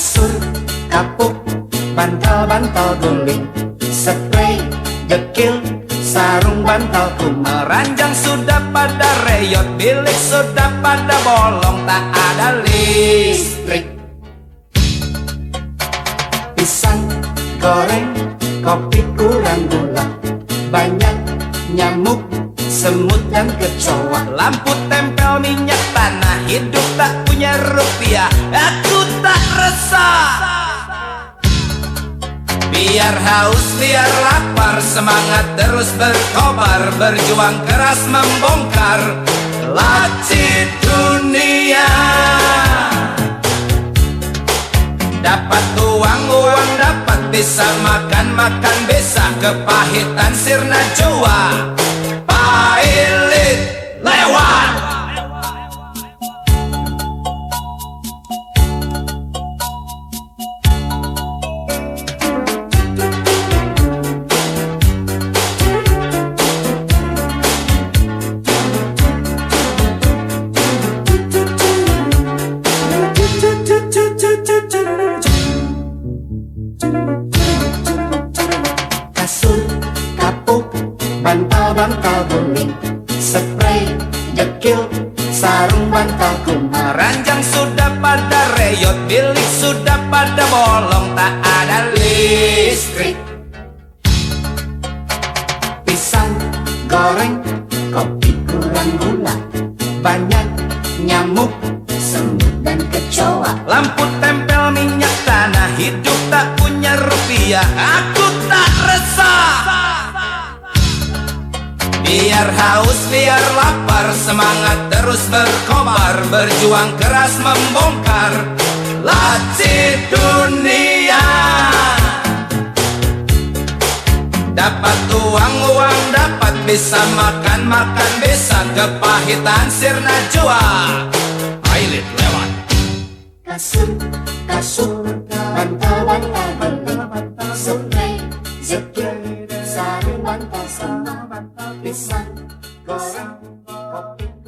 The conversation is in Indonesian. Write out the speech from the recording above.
Kasur, kapuk, bantal-bantal guling Spray, dekil, sarung bantal kumal Ranjang sudah pada reyot Bilik sudah pada bolong. Tak ada listrik. Pisang, goreng, kopi kurang gula. Banyak nyamuk, semut dan kecoa. Lampu tempel minyak tanah Hidup tak punya rupiah. Aku resah Biar haus, biar lapar Semangat terus berkobar Berjuang keras membongkar Laci dunia. Dapat uang, uang dapat Bisa makan, makan bisa Kepahitan sirna jua. Pailit Kasur, kapuk, bantal-bantal guling Spray, dekil, sarung bantal kumal Ranjang sudah pada reyot Bilik sudah pada bolong. Tak ada listrik. Pisang, goreng, kopi kurang gula. Banyak nyamuk, dan kecoa. Lampu tempel minyak tanah Hidup tak punya rupiah. Aku tak resah. Biar haus, biar lapar Semangat terus berkobar. Berjuang keras membongkar Laci dunia. Dapat uang, uang dapat Bisa makan, makan bisa Kepahitan sirna jua Kasur, kasur, bantal-bantal guling Spray, dekil, sarung bantal kumal Pisang, goreng, kopi